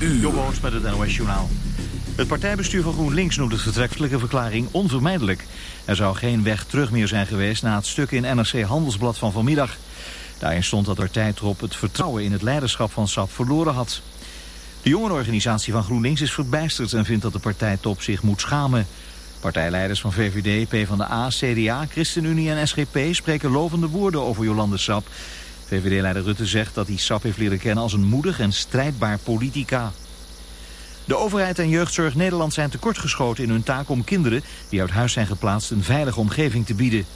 uur. Met het NOS Journaal. Het partijbestuur van GroenLinks noemt de vertrekkelijke verklaring onvermijdelijk. Er zou geen weg terug meer zijn geweest na het stuk in NRC Handelsblad van vanmiddag. Daarin stond dat er tijdrop het vertrouwen in het leiderschap van SAP verloren had. De jongerenorganisatie van GroenLinks is verbijsterd en vindt dat de partijtop zich moet schamen. Partijleiders van VVD, PvdA, CDA, ChristenUnie en SGP spreken lovende woorden over Jolande Sap. VVD-leider Rutte zegt dat hij Sap heeft leren kennen als een moedig en strijdbaar politica. De overheid en Jeugdzorg Nederland zijn tekortgeschoten in hun taak om kinderen die uit huis zijn geplaatst een veilige omgeving te bieden.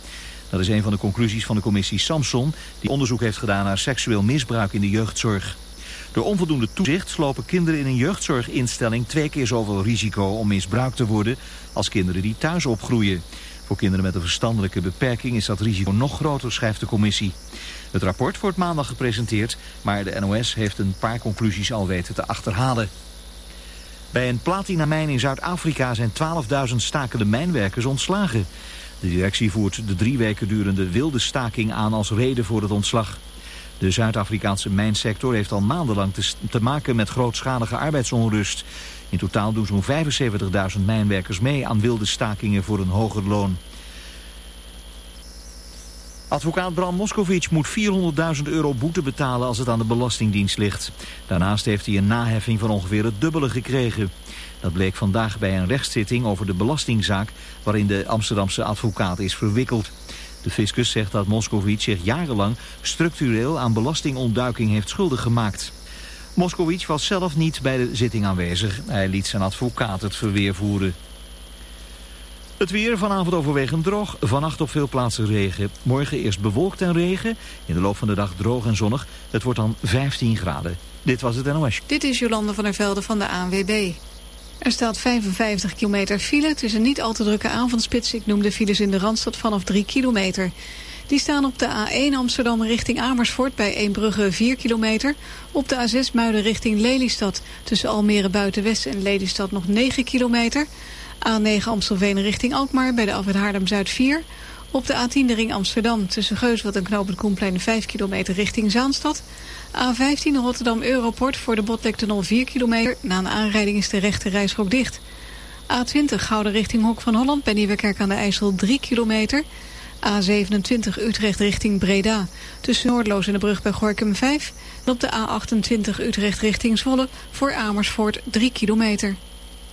Dat is een van de conclusies van de commissie Samson die onderzoek heeft gedaan naar seksueel misbruik in de jeugdzorg. Door onvoldoende toezicht lopen kinderen in een jeugdzorginstelling twee keer zoveel risico om misbruikt te worden als kinderen die thuis opgroeien. Voor kinderen met een verstandelijke beperking is dat risico nog groter, schrijft de commissie. Het rapport wordt maandag gepresenteerd, maar de NOS heeft een paar conclusies al weten te achterhalen. Bij een platinamijn in Zuid-Afrika zijn 12.000 stakende mijnwerkers ontslagen. De directie voert de drie weken durende wilde staking aan als reden voor het ontslag. De Zuid-Afrikaanse mijnsector heeft al maandenlang te, maken met grootschalige arbeidsonrust. In totaal doen zo'n 75.000 mijnwerkers mee aan wilde stakingen voor een hoger loon. Advocaat Bram Moskovic moet 400.000 euro boete betalen als het aan de Belastingdienst ligt. Daarnaast heeft hij een naheffing van ongeveer het dubbele gekregen. Dat bleek vandaag bij een rechtszitting over de belastingzaak waarin de Amsterdamse advocaat is verwikkeld. De fiscus zegt dat Moskovic zich jarenlang structureel aan belastingontduiking heeft schuldig gemaakt. Moskovic was zelf niet bij de zitting aanwezig. Hij liet zijn advocaat het verweer voeren. Het weer vanavond overwegend droog, vannacht op veel plaatsen regen. Morgen eerst bewolkt en regen, in de loop van de dag droog en zonnig. Het wordt dan 15 graden. Dit was het NOS. Dit is Jolande van der Velde van de ANWB. Er staat 55 kilometer file. Het is een niet al te drukke avondspits. Ik noem de files in de Randstad vanaf 3 kilometer. Die staan op de A1 Amsterdam richting Amersfoort bij Eembrugge 4 kilometer. Op de A6 Muiden richting Lelystad tussen Almere Buitenwest en Lelystad nog 9 kilometer. A9 Amstelveen richting Alkmaar bij de Afwet Haarlem-Zuid 4. Op de A10 de ring Amsterdam tussen Geuswald en Knopend Koenplein 5 kilometer richting Zaanstad. A15 Rotterdam Europort voor de Botlektunnel 4 kilometer. Na een aanrijding is de rechte reisrook dicht. A20 Gouden richting Hok van Holland bij Nieuwekerk aan de IJssel 3 kilometer. A27 Utrecht richting Breda. Tussen Noordloos en de brug bij Gorkum 5. En op de A28 Utrecht richting Zwolle voor Amersfoort 3 kilometer.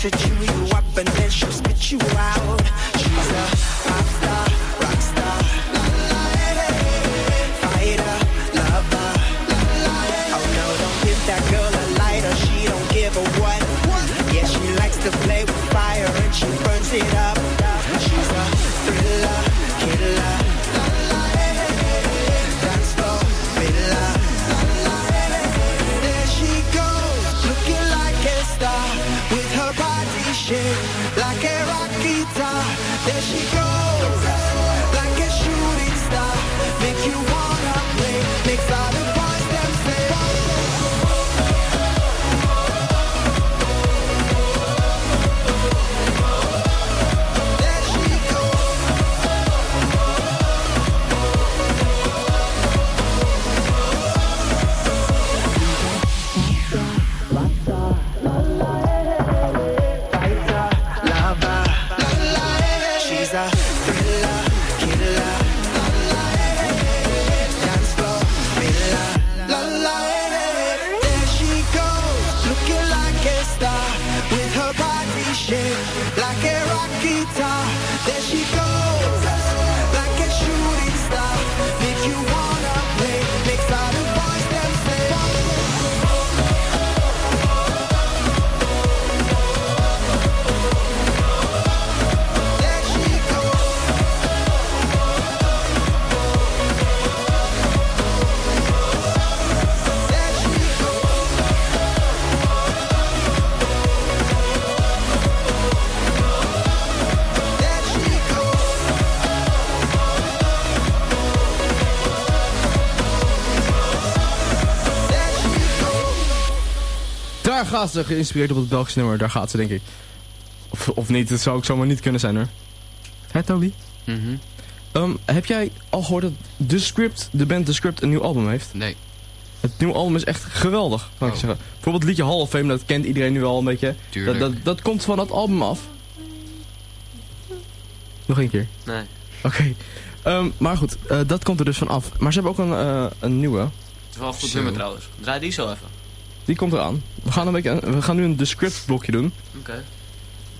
To chew you up and then she'll spit you out. Ze, geïnspireerd op het Belgische nummer. Daar gaat ze, denk ik. Of, of niet, dat zou ook zomaar niet kunnen zijn, hoor. Hè, Toby? Mhm. Ehm, heb jij al gehoord dat The Script, de band The Script, een nieuw album heeft? Nee. Het nieuwe album is echt geweldig, kan ik Oh. zeggen. Bijvoorbeeld het liedje Hall of Fame, dat kent iedereen nu al een beetje. Dat, Tuurlijk. dat, dat komt van dat album af. Nog één keer. Nee. Oké. Ehm, maar goed, eh, dat komt er dus van af. Maar ze hebben ook een, eh, een nieuwe. Het is wel een goed nummer trouwens. Draai die zo even. Die komt eraan. We gaan, een beetje, we gaan nu een The Script blokje doen. Oké.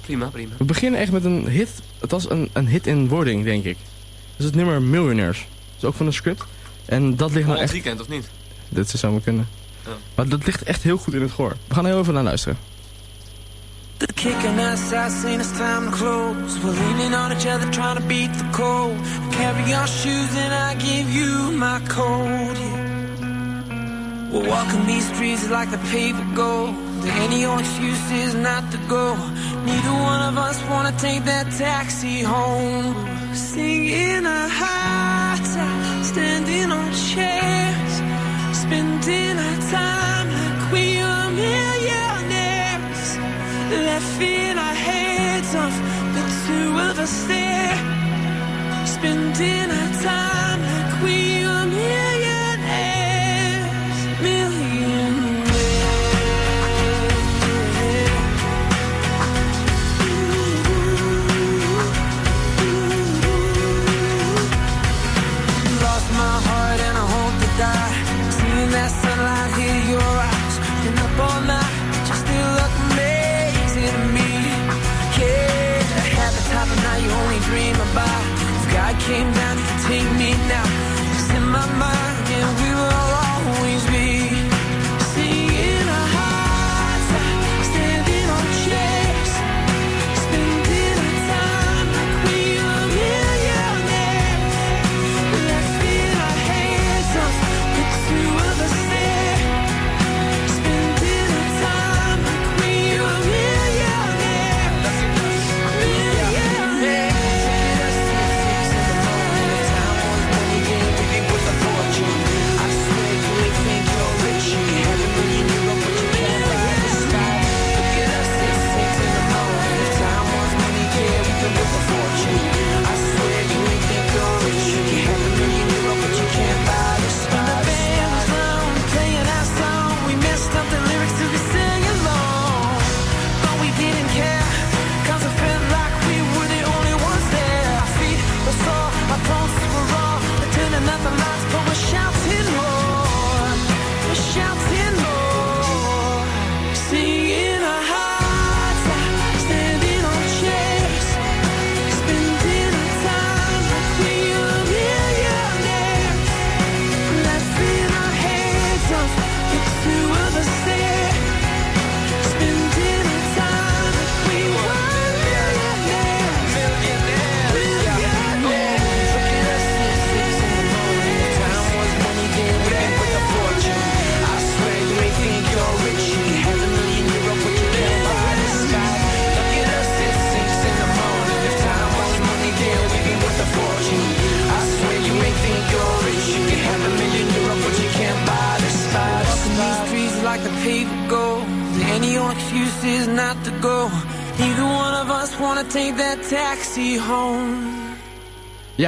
Prima, prima. We beginnen echt met een hit. Het was een, een hit in wording, denk ik. Dat is het nummer Millionaires. Dat is ook van The Script. En dat ligt nou echt... weekend of niet? Dit zou maar kunnen. Ja. Maar dat ligt echt heel goed in het gehoor. We gaan er heel even naar luisteren. The kicking us out saying it's time to close. We're leaning on each other trying to beat the cold. Carry your shoes and I give you my coat. Yeah. We're walking these streets like the paper gold. Any old excuse is not to go. Neither one of us wanna take that taxi home. Singing a high time, standing on chairs, spending our time like we are millionaires. Laughing our heads off, the two of us there, spending our time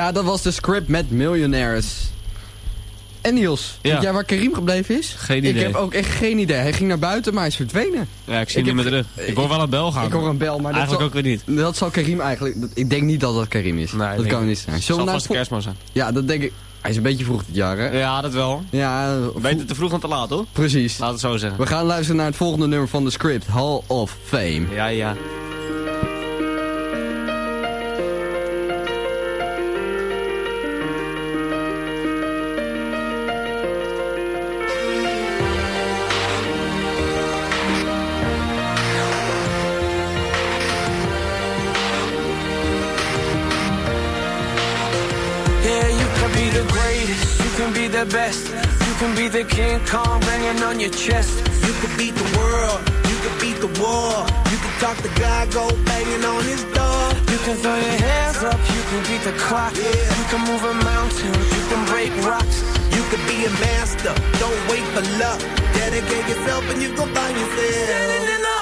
Ja, dat was de script met Millionaires. En Niels, Ja. weet jij waar Karim gebleven is? Geen Ik idee. heb ook echt geen idee. Hij ging naar buiten, maar hij is verdwenen. Ja, ik zie Ik hem niet meer terug. Ik hoor wel een bel gaan. Ik hoor een bel, maar Eigenlijk dat zal, ook weer niet. Dat zal Karim eigenlijk... dat- Ik denk niet dat dat Karim is. Nee, dat kan niet zijn. Het Zullen zal vast de kerstman zijn. Ja, dat denk ik. Hij is een beetje vroeg dit jaar, hè? Ja, dat wel. Ja, Beter te vroeg dan te laat, hoor. precies. Laat het zo zeggen. We gaan luisteren naar het volgende nummer van de script. Hall of Fame. Ja, ja. Greatest, you can be the best, you can be the King Kong banging on your chest. You could beat the world, you could beat the war. You could talk to God, go banging on his door. You can throw your hands up, you can beat the clock. Yeah. You can move a mountain, you can break rocks. You could be a master, don't wait for luck. Dedicate yourself and you gon' find yourself. Standing in the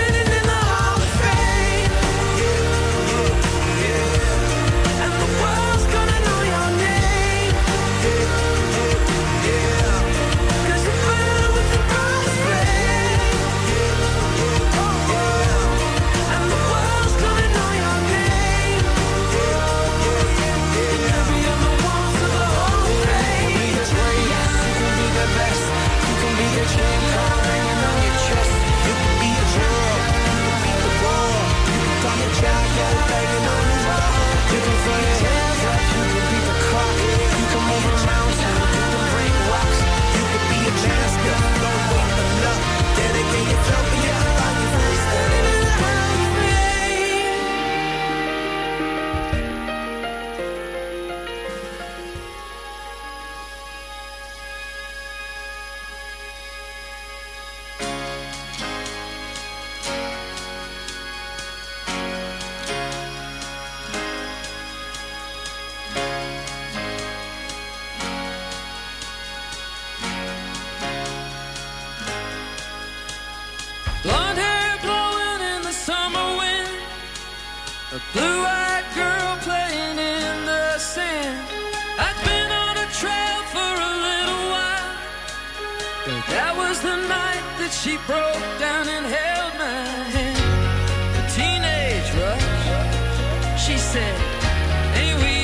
Said, Ain't we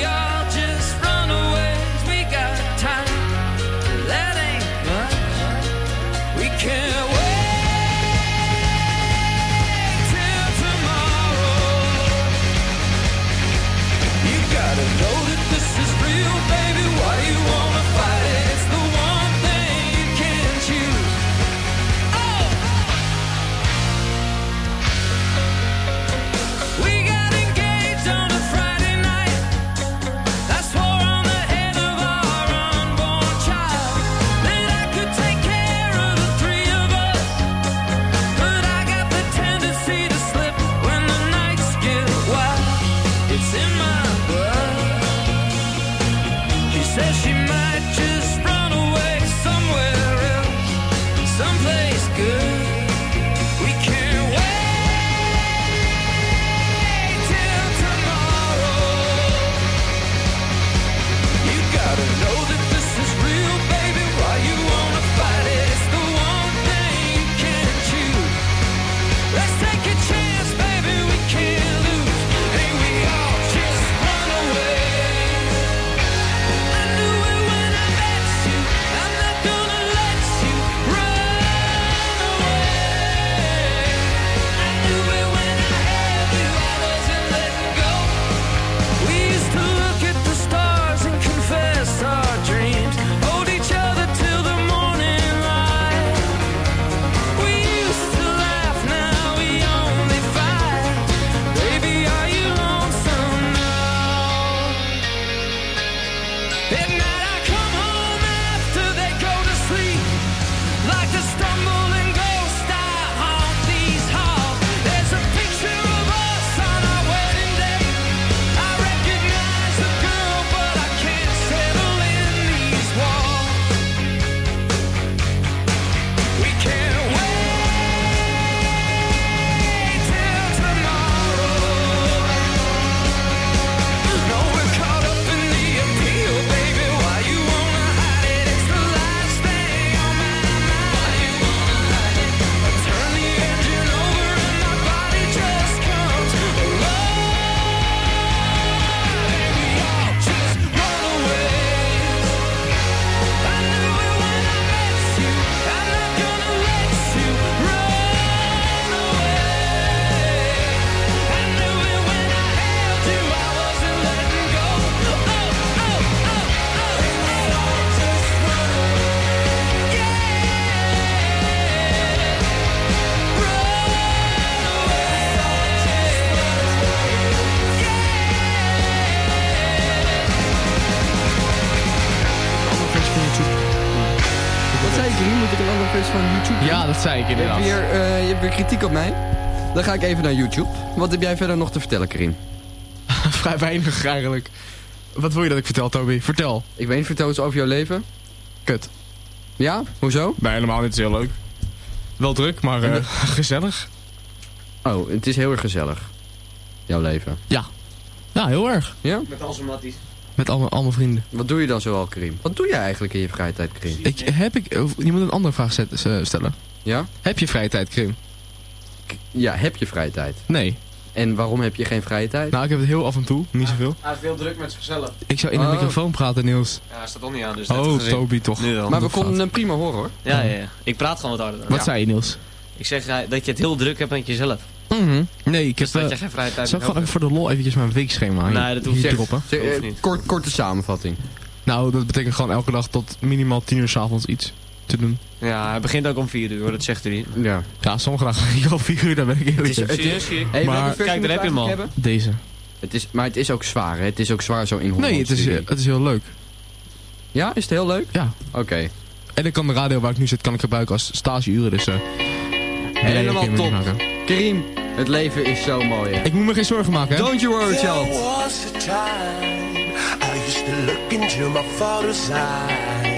Ik Je hebt, weer, eh, je hebt weer kritiek op mij. Dan ga ik even naar YouTube. Wat heb jij verder nog te vertellen, Karin? Vrij weinig eigenlijk. Wat wil je dat ik vertel, Toby? Vertel. Ik weet niet, vertel eens over jouw leven. Kut. Ja? Hoezo? Nee, helemaal niet. Het is heel leuk. Wel druk, maar eh, de- gezellig. Oh, het is heel erg gezellig. Jouw leven. Ja. Ja, heel erg. Ja? Met al zijn matties. Met al mijn, al mijn vrienden. Wat doe je dan zoal, Karim? Wat doe je eigenlijk in je vrije tijd, Karim? Ik, heb ik... Je moet een andere vraag eh, stellen. Ja? Heb je vrije tijd, Krim? Ja, heb je vrije tijd? Nee. En waarom heb je geen vrije tijd? Nou, ik heb het heel af en toe. Niet zoveel. Hij is veel druk met zichzelf. Ik zou in de Oh. microfoon praten, Niels. Ja, hij staat toch niet aan, dus Oh. Toby toch. Maar we dat konden gaat. hem prima horen, hoor. Ja, ja, ja. Ik praat gewoon wat harder dan. Wat Ja. zei je, Niels? Ik zeg dat je het heel druk hebt met jezelf. Mhm. Nee, ik heb... Dus dat eh, je geen vrije tijd Zal ik gewoon even voor de lol eventjes mijn weekschema hier, Nee, dat hoeft hier niet. droppen? Zeg, Hoeft eh, niet. kort, korte samenvatting. Nou, dat betekent gewoon elke dag tot minimaal 10 uur 's avonds iets te doen. Ja, hij begint ook om 4 uur, hoor, dat zegt hij. Ja. Ja, sommige dagen ga ik al 4 uur, daar ben ik eerlijk? Hey, Maar- Kijk, daar heb je hem al. Deze. Het is, maar het is ook zwaar, hè? Het is ook zwaar zo in Holland. Nee, het is, eh, het is heel leuk. Ja, is het heel leuk? Ja. Oké. En ik kan de radio waar ik nu zit, kan ik gebruiken als stageuren, dus... eh Helemaal top. Karim, het leven is zo mooi, hè? Ik moet me geen zorgen maken, hè? Don't you worry, child. There was a time I used to look into my father's eyes.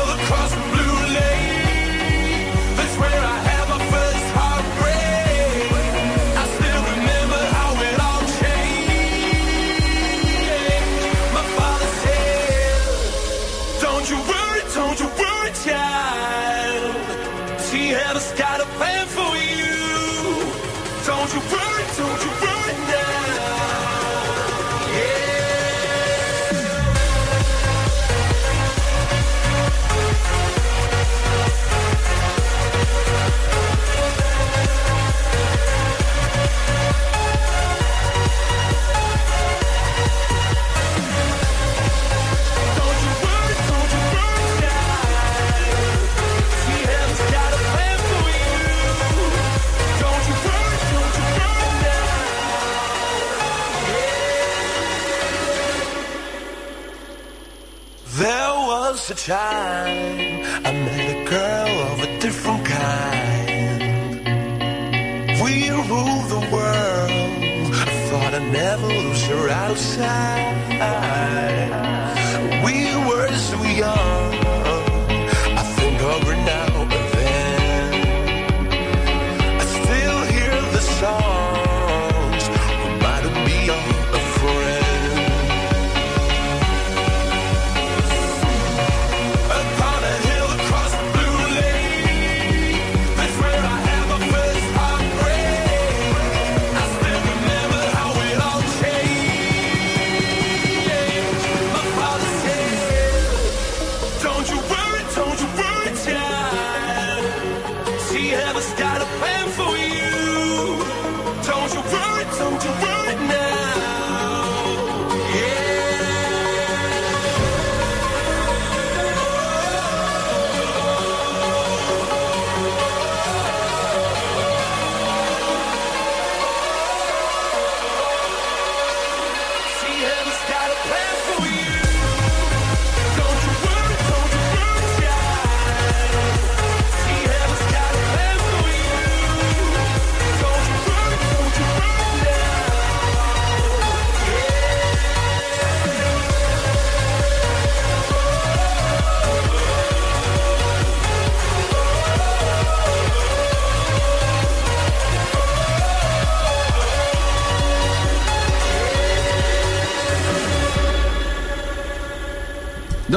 outside.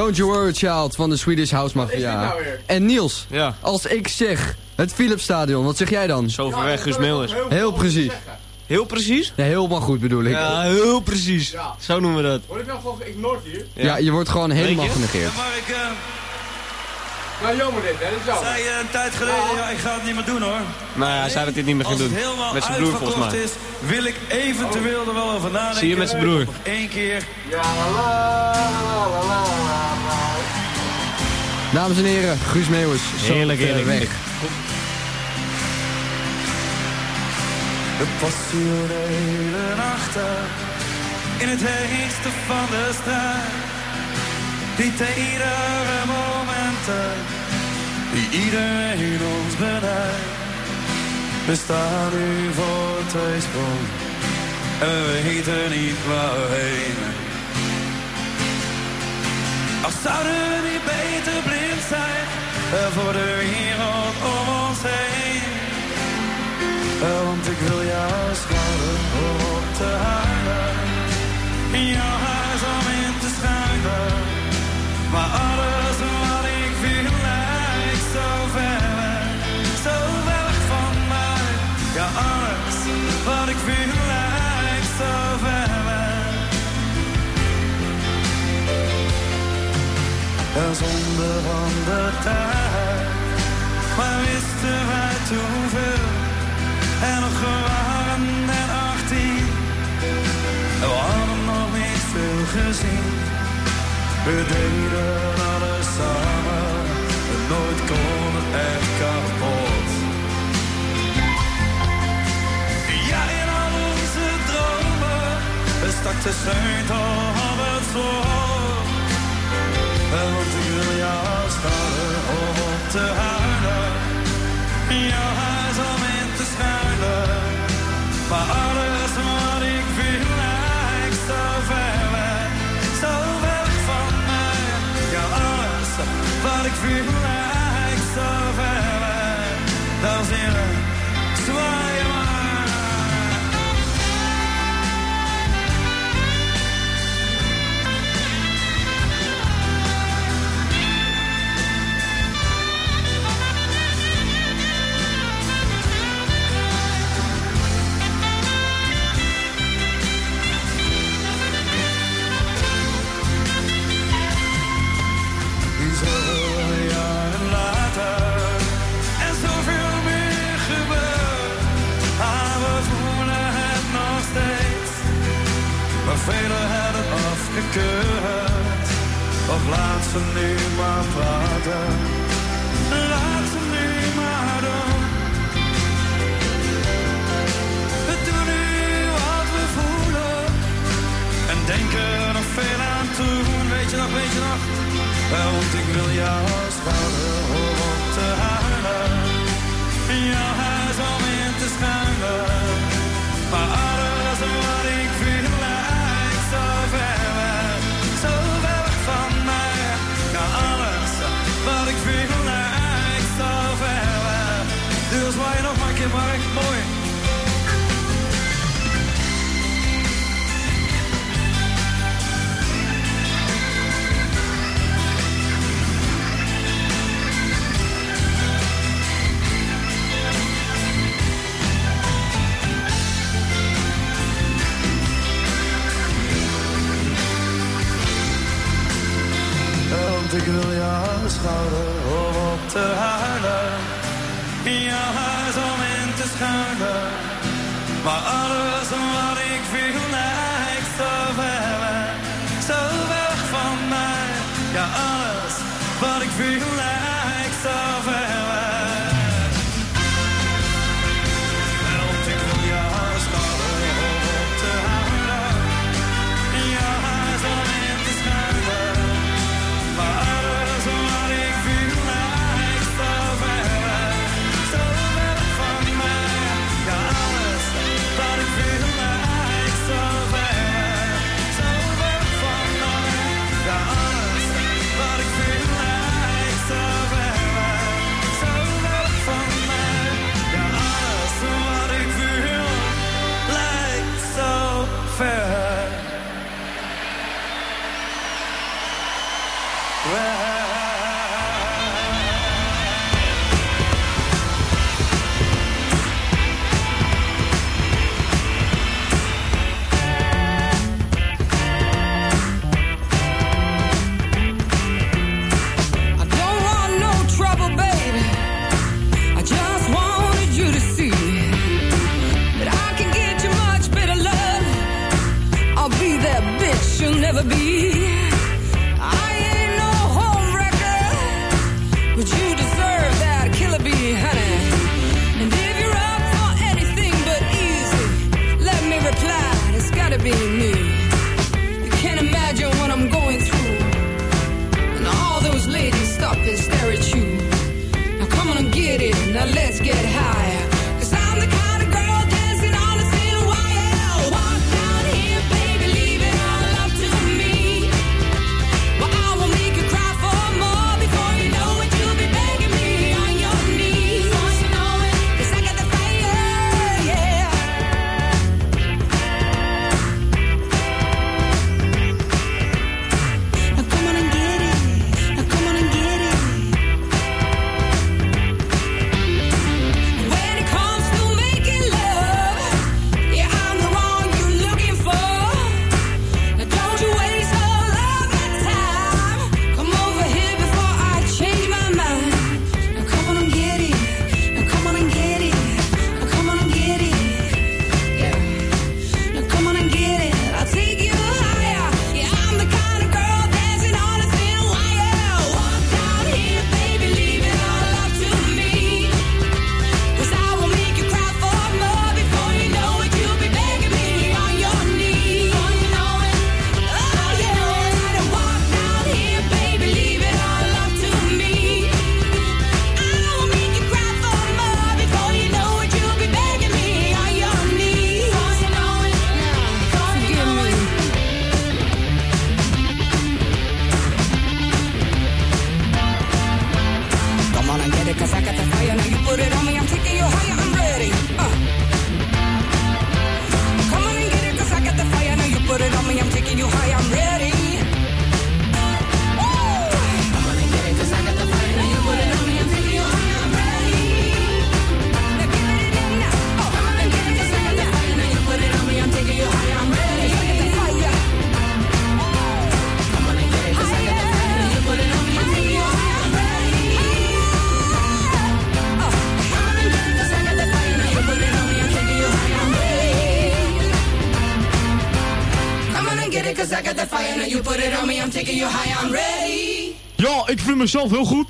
Don't You Worry Child van de Swedish House Mafia. nou en Niels, Ja. als ik zeg het Philipsstadion, wat zeg jij dan? Zo ver weg, Guus Meeuwis. Heel precies. Heel precies? Ja, helemaal goed bedoel ik. Ja, heel precies. Zo noemen we dat. Word ik nou gewoon geïgnoreerd hier? Ja, je wordt gewoon helemaal genegeerd. Mark, uh, Nou, jammer dit, hè. Dat is jammer. zei je een tijd geleden, ja, ik ga het niet meer doen hoor. Nou ja, hij zei dat het niet meer het doen. helemaal Met zijn broer volgens uitverkocht mij. is, wil ik eventueel er wel over nadenken. Zie je met zijn broer. Nog één keer. Dames en heren, Guus Meeuwis. Heerlijk, heerlijk. weg. De passionele nachten in het heetste van de strijd. Die tedere momenten die iedereen ons benijdt. We staan nu voor twee sprong en we weten niet waarheen. Als zouden we niet beter blind zijn eh, voor de wereld om ons heen. Eh, Want ik wil jou schouder om op te huilen. In jouw huis om in te schuilen. Maar alles Een zonde van tijd. Maar wisten wij toen veel. En nog waren en 18. We hadden nog niet veel gezien. We deden alles samen. En nooit kon het echt kapot. Ja, in al onze dromen. We stak de sleutel op het. te huilen. Jouw huis om in te schuilen. Maar alles wat ik wil, lijkt zo ver weg. Zo ver van mij. Ja, alles wat ik wil. kunt. Of laat ze nu maar praten. Laat ze nu maar doen. We doen nu wat we voelen. En denken er nog veel aan toen. Weet je nog, weet je nog. Eh, want ik wil jou schouder op te halen. Ja, maar echt. Mezelf heel goed.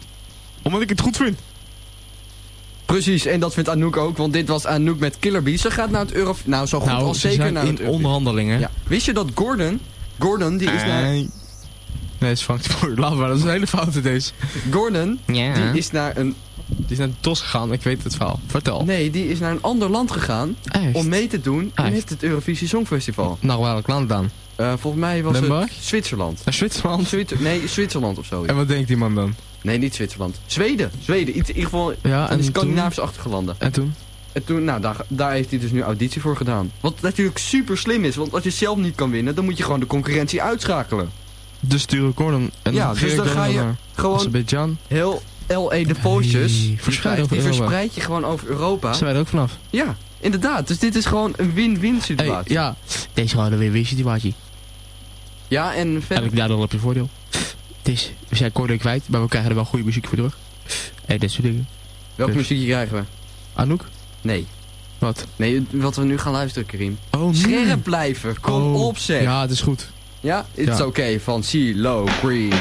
Omdat ik het goed vind. Precies, en dat vindt Anouk ook, want dit was Anouk met Killer Bees. Ze gaat naar het Euro... Nou, zo goed Nou, als ze zeker naar in het onderhandelingen. Ja. Wist je dat Gordon... Gordon, die is naar... Nee. Nee, is vangt voor. Laat maar, dat is een hele foute deze. Gordon, Ja. die is naar een... Die is naar de TOS gegaan, ik weet het verhaal. Vertel. Nee, die is naar een ander land gegaan Echt? om mee te doen Echt? met het Eurovisie Songfestival. Nou, welk land dan? Eh, volgens mij was Limburg? het Zwitserland. Naar Zwitserland? Zwitser- nee, Zwitserland of zo. En wat denkt die man dan? Nee, niet Zwitserland. Zweden. Zweden. In ieder geval Ja, en Scandinavische-achtige landen. En toen? En toen, nou, daar, daar heeft hij dus nu auditie voor gedaan. Wat natuurlijk super slim is, want als je zelf niet kan winnen, dan moet je gewoon de concurrentie uitschakelen. Dus sturen Gordon en Ja, dan dus dan ga je naar gewoon-. Heel L.A. de die, verspreid die verspreid je gewoon over Europa. Zijn wij er ook vanaf? Ja, inderdaad. Dus dit is gewoon een win-win situatie. ja, deze is gewoon een win-win situatie. Ja, en verder... En daardoor heb je voordeel. Het is, we zijn Gordon kwijt, maar we krijgen er wel goede muziek voor terug. En dit soort dingen. Welke Dus. muziekje krijgen we? Anouk? Nee. Wat? Nee, wat we nu gaan luisteren, Karim. Oh, nu. Scherp blijven. Kom Oh. op, zeg. Ja, het is goed. Ja? It's Ja. okay van CeeLo Green.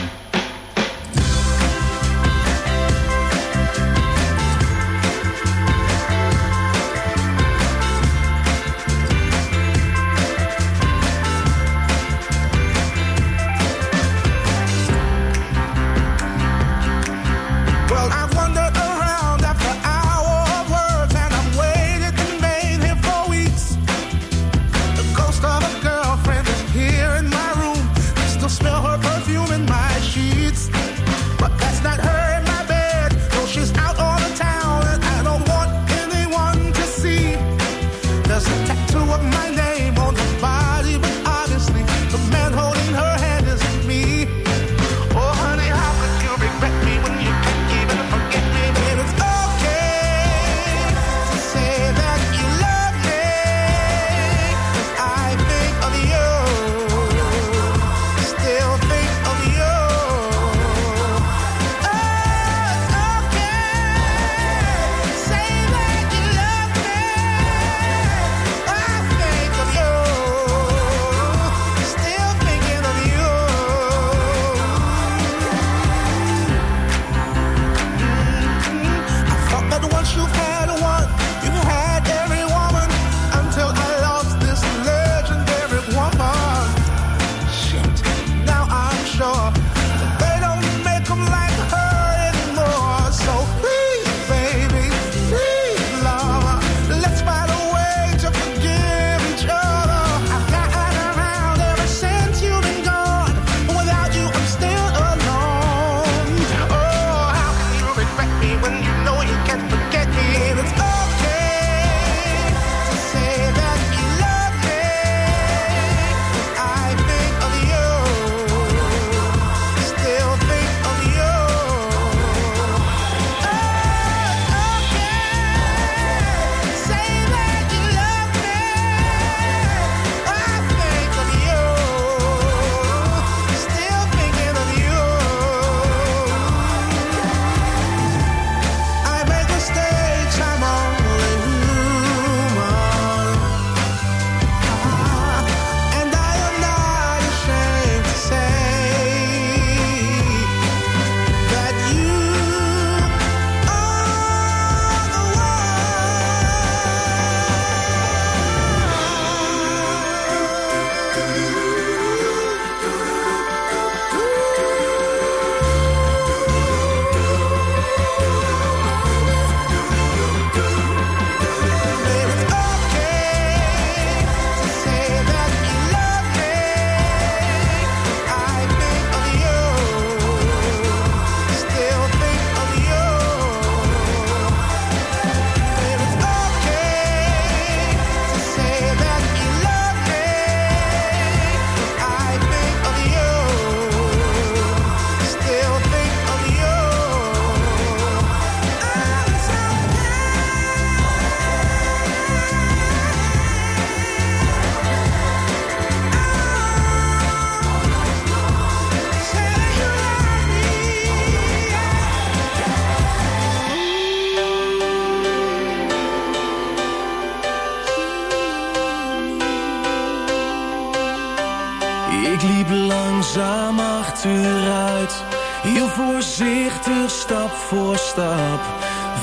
Ik liep langzaam achteruit, heel voorzichtig stap voor stap.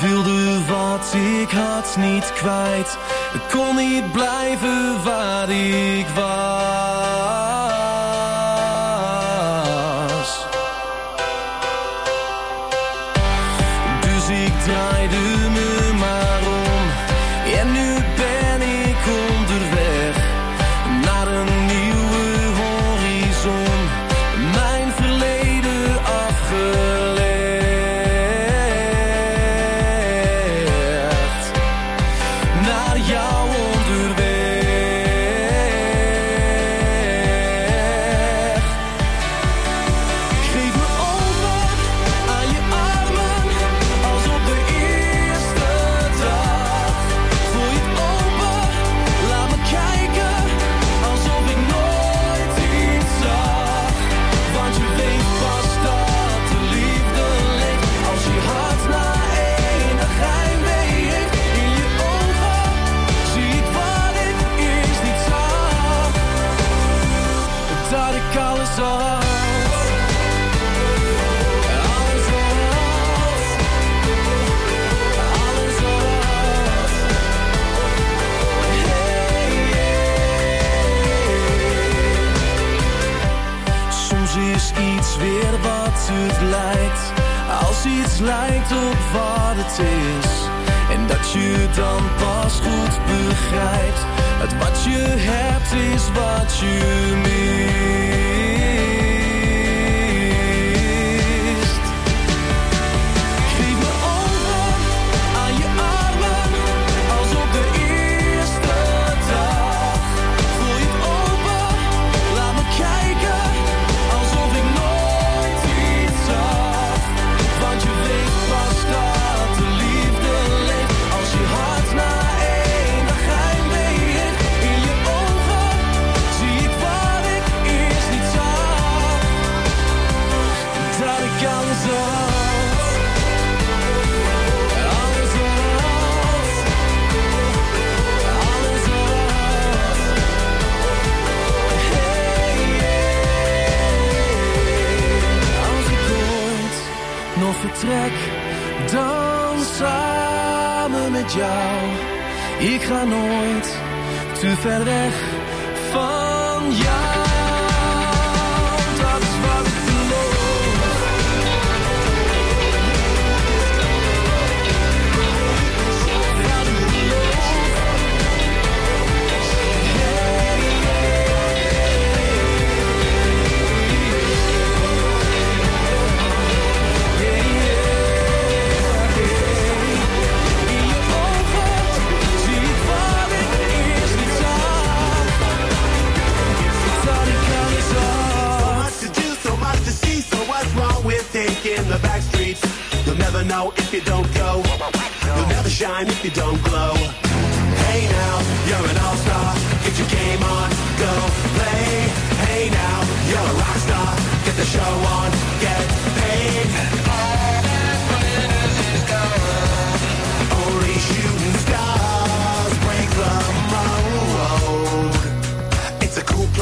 Wilde wat ik had niet kwijt, kon niet blijven waar ik was. Je dan pas goed begrijpt. Het wat je hebt is wat je mist.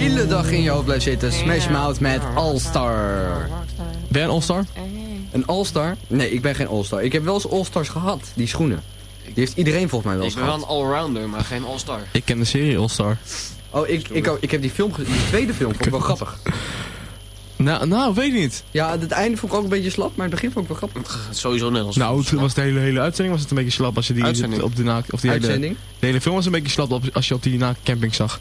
hele dag in je hoofd blijft zitten. Smash Mouth met All-Star. Ben je een All-Star? Een All-Star? Nee, ik ben geen All-Star. Ik heb wel eens All-Stars gehad, die schoenen. Die heeft iedereen volgens mij wel Ik eens ben wel gehad. een allrounder, maar geen all-star. Ik ken de serie All-Star. Oh, ik, ik, ik heb die film gezien. Die tweede film vond ik wel grappig. Nou, nou, weet ik niet. Ja, het einde vond ik ook een beetje slap, maar het begin vond ik wel grappig. Sowieso net als Nou, het was de hele, hele uitzending was het een beetje slap als je die Uitzending. op de naak... Of die hele, Uitzending? de hele film was een beetje slap als je op die naak camping zag.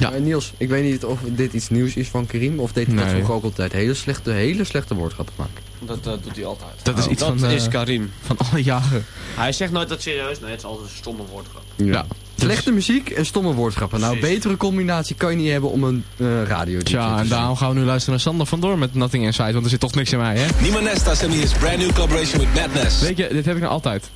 Ja. Niels, ik weet niet of dit iets nieuws is van Karim, of deed hij dat Nee. vroeger ook altijd hele slechte, hele slechte woordgrappen maken. Dat eh, doet hij altijd. Dat is iets dat van, eh, is Karim. Van alle jaren. Hij zegt nooit dat serieus. Nee, het is altijd een stomme woordgrap. Ja. Slechte muziek en stomme woordgrappen. Nou, Precies. betere combinatie kan je niet hebben om een eh radio te Tja, en daarom gaan we nu luisteren naar Sander vandoor met Nothing Inside, want er zit toch niks in mij, hè? Nima Nesta his brand new collaboration with Madness. Weet je, dit heb ik nou altijd.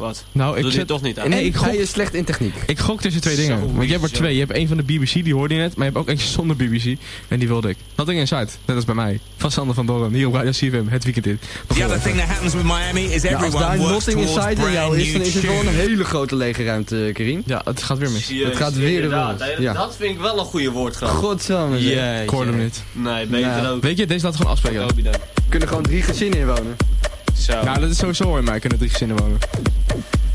Wat? Nou, ik Doe zet dit toch niet aan? Nee, ik gok, hij is slecht in techniek. ik gok tussen twee dingen. Want je hebt er twee. Je hebt één van de BBC, die hoorde je net, maar je hebt ook eentje zonder BBC. En die wilde ik. Nothing Inside, net als bij mij. Van Sander van Doren, hier op Radio CFM, het weekend in. The other thing that happens with Miami is Ja, als everyone daar works nothing towards inside in jou is, dan is het wel een hele grote lege ruimte, Karim. Ja, het gaat weer mis. Het gaat weer hè, Ja. Dat vind ik wel een goede woordgrap. Godsamme. Jeetje. Ik hoorde hem niet. Nee, beter Nou, ook. Weet je, deze laten we gewoon afspreken. Dan. kunnen gewoon drie gezinnen inwonen. Zo. Nou, dat is sowieso hoor, maar kunnen drie gezinnen wonen. Thank you.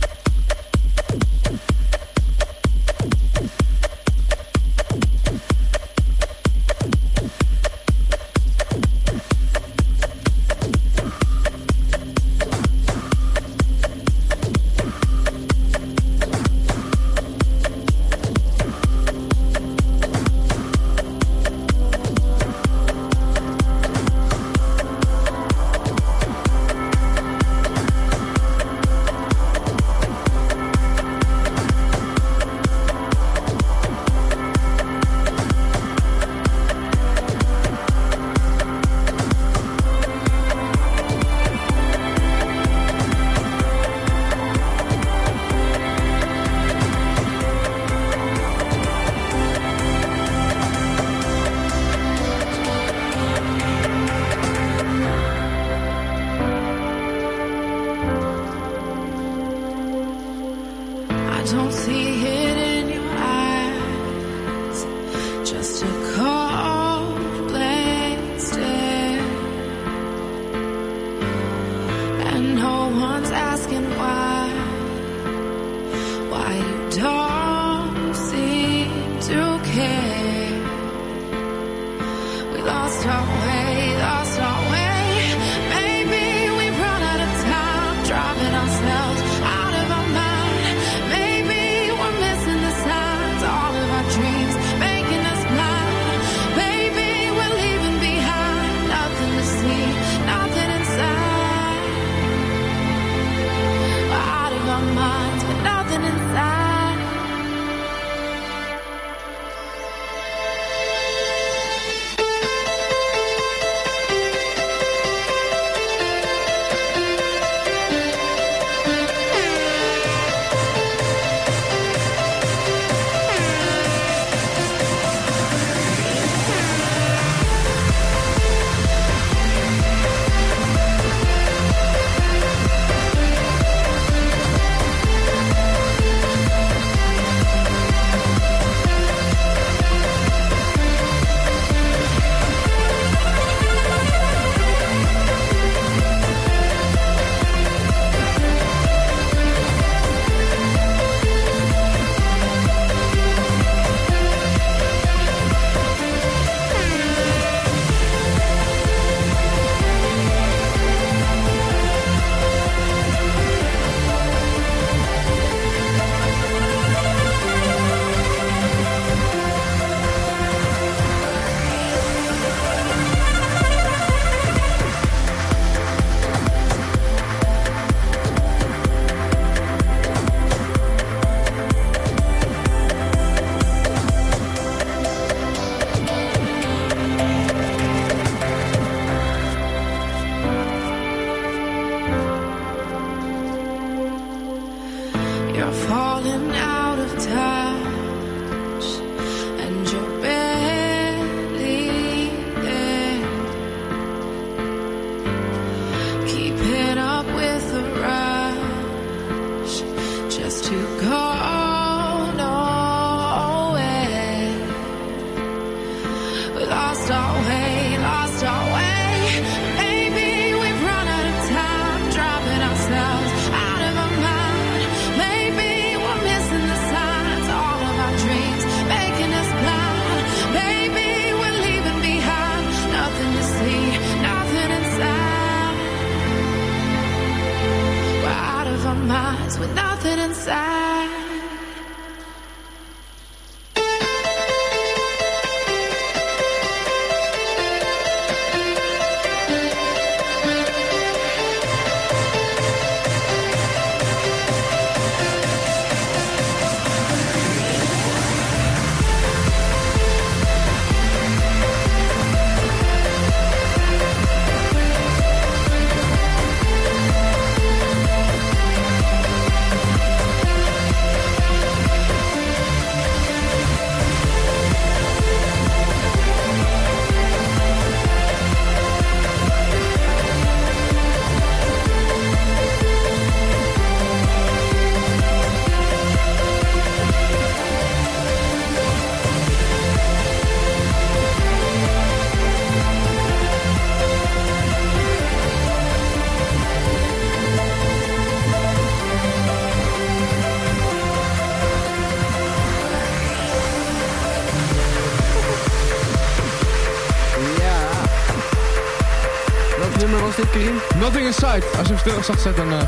Als je hem stil zacht zet, dan eh,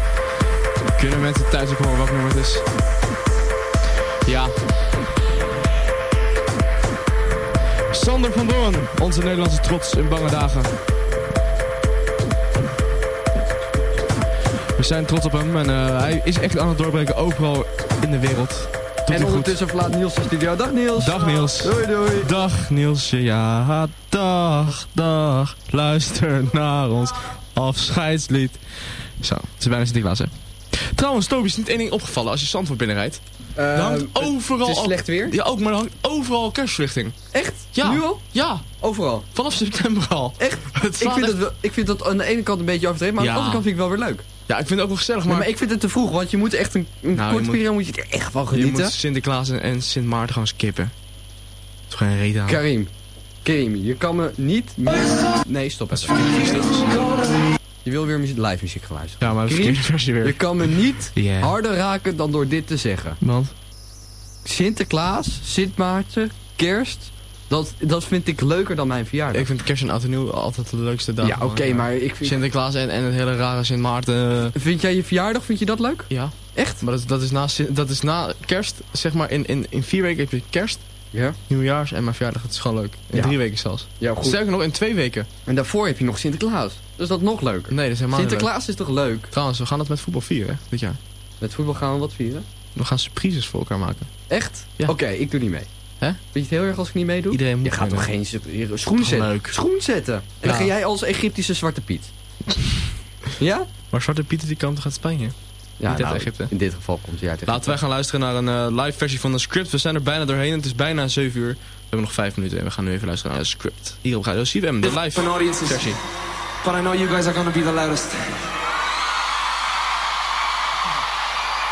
kunnen mensen thuis ook horen welk nummer het is. Ja. Sander van Doorn, onze Nederlandse trots in bange dagen. We zijn trots op hem en eh, hij is echt aan het doorbreken overal in de wereld. Doet En ondertussen verlaat Niels de studio. Dag Niels. Dag Niels. Doei doei. Dag Nielsje, ja, dag, dag. Luister naar ons afscheidslied. Zo, het is bijna Sinterklaas, hè. Trouwens, Toby, is niet één ding opgevallen als je Zandvoort binnenrijdt. Er hangt overal... het is slecht weer? Ja, ook, maar er hangt overal kerstverlichting. Echt? Ja. Nu al? Ja. Overal? Vanaf september al. Echt? Ik vind, echt- wel, ik vind dat aan de ene kant een beetje overdreven, maar aan de andere kant vind ik wel weer leuk. Ja, ik vind het ook wel gezellig, Maar, ik vind het te vroeg, want je moet echt een, een Nou, je korte periode moet je er echt van je genieten. moet Sinterklaas en, en Sint Maarten gewoon skippen. Het is gewoon een reet aan. Karim, Karim, je kan me niet. Nee, stop Dat is even. Je wil weer muziek, live muziek gaan luisteren. Ja, maar verkeerde versie weer. Je kan me niet harder raken dan door dit te zeggen. Want? Sinterklaas, Sint Maarten, kerst, dat, dat vind ik leuker dan mijn verjaardag. Ik vind kerst en oud en nieuw altijd de leukste dag. Ja, oké, maar ik vind... Sinterklaas en, en het hele rare Sint Maarten. Vind jij je verjaardag, vind je dat leuk? Ja. Echt? Maar dat, is- dat, is na, dat is na kerst, zeg maar, in, in, in vier weken heb je kerst, Ja. nieuwjaars en mijn verjaardag. Het is gewoon leuk. In Ja. drie weken zelfs. Ja, goed. Sterker nog, in twee weken. En daarvoor heb je nog Sinterklaas. Dus dat nog leuker. Nee, dat is helemaal niet Sinterklaas is toch leuk? Trouwens, we gaan dat met voetbal vieren, dit jaar. Met voetbal gaan we wat vieren? We gaan surprises voor elkaar maken. Echt? Ja. Oké, ik doe niet mee. Hè? Vind je het heel erg als ik niet meedoe? Iedereen moet Je gaat toch geen s- schoen zetten? Leuk. Schoen zetten. En dan ga jij als Egyptische Zwarte Piet. ja? Maar Zwarte Pieter die kant toch uit Spanje? Ja, Niet uit nou, Egypte. in dit geval komt hij uit Egypte. Laten wij gaan luisteren naar een eh, live versie van de script. We zijn er bijna doorheen. Het is bijna 7 uur. We hebben nog 5 minuten en we gaan nu even luisteren naar de script. Hier op Radio CFM, de live versie. But I know you guys are gonna be the loudest.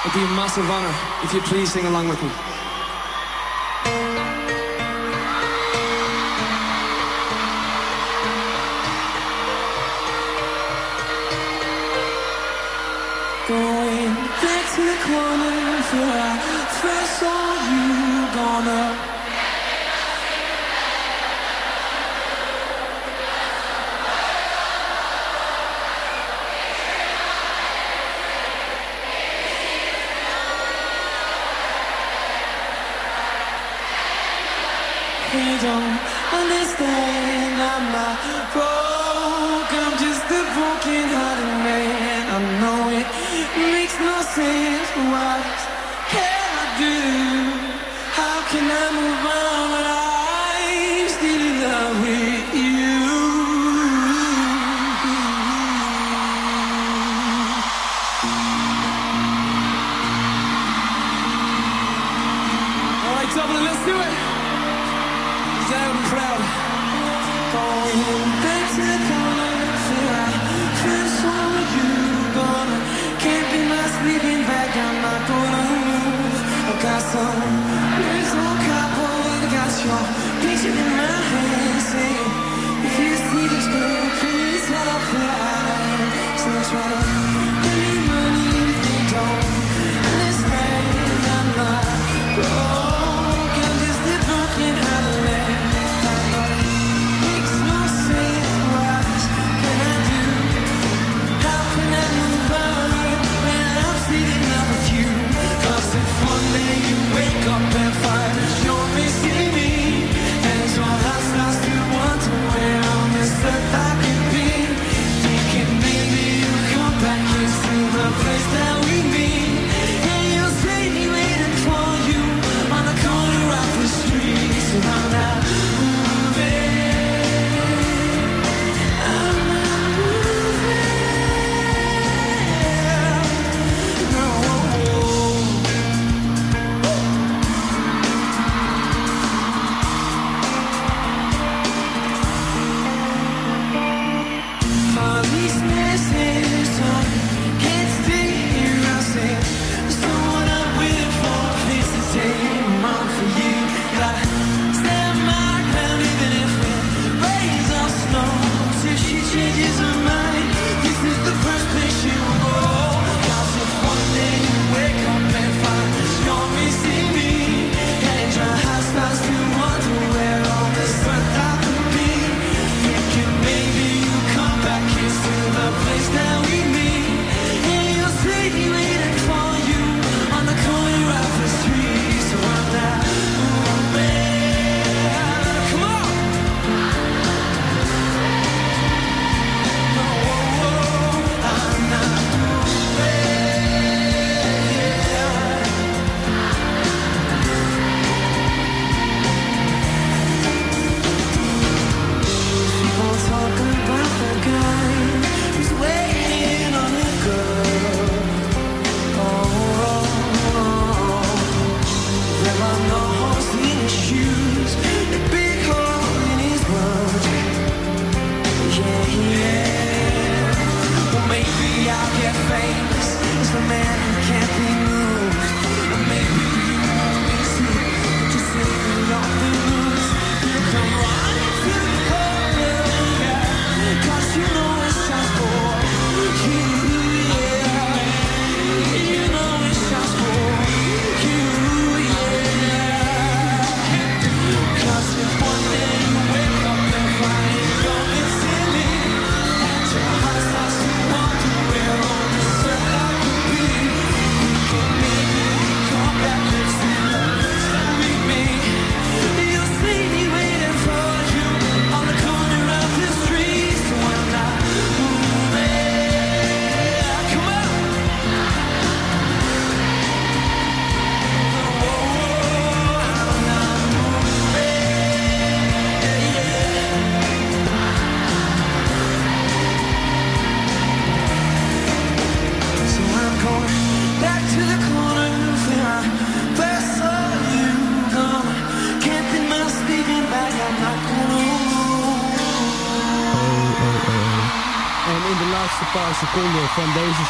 It'd be a massive honor if you please sing along with me. Going back to the corner where I first saw you gonna don't understand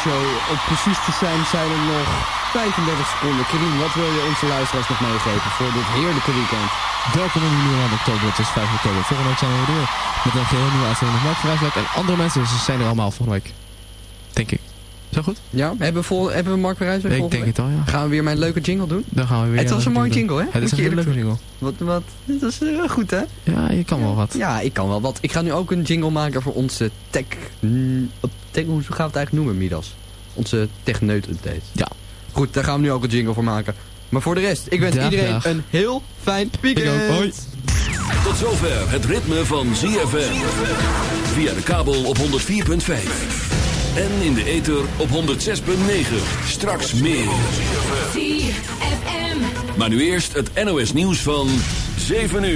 show. Om precies te zijn zijn er nog 35 seconden. Karim, wat wil je onze luisteraars nog meegeven voor dit heerlijke weekend? Welkom in de nieuwe oktober. Het is 5 oktober. Volgende week zijn we weer met een geheel nieuwe uitzending van Mark En andere mensen dus zijn er allemaal volgende week. Denk ik. Zo goed? Ja, hebben we, hebben we Mark weer? Ik denk het al, ja. Gaan we weer mijn leuke jingle doen? Dan gaan we weer. Het was een mooie jingle, hè? Het is een leuke jingle. Wat, wat? Dat was eh, goed, hè? Ja, je kan wel wat. Ja, ik kan wel wat. Ik ga nu ook een jingle maken voor onze tech... Tech, hoe gaan we het eigenlijk noemen, Midas? Onze techneut-update. Ja. Goed, daar gaan we nu ook een jingle voor maken. Maar voor de rest, ik wens iedereen een heel fijn weekend. Tot zover het ritme van ZFM. Via de kabel op 104.5. En in de ether op 106.9. Straks meer. Maar nu eerst het NOS nieuws van 7 uur.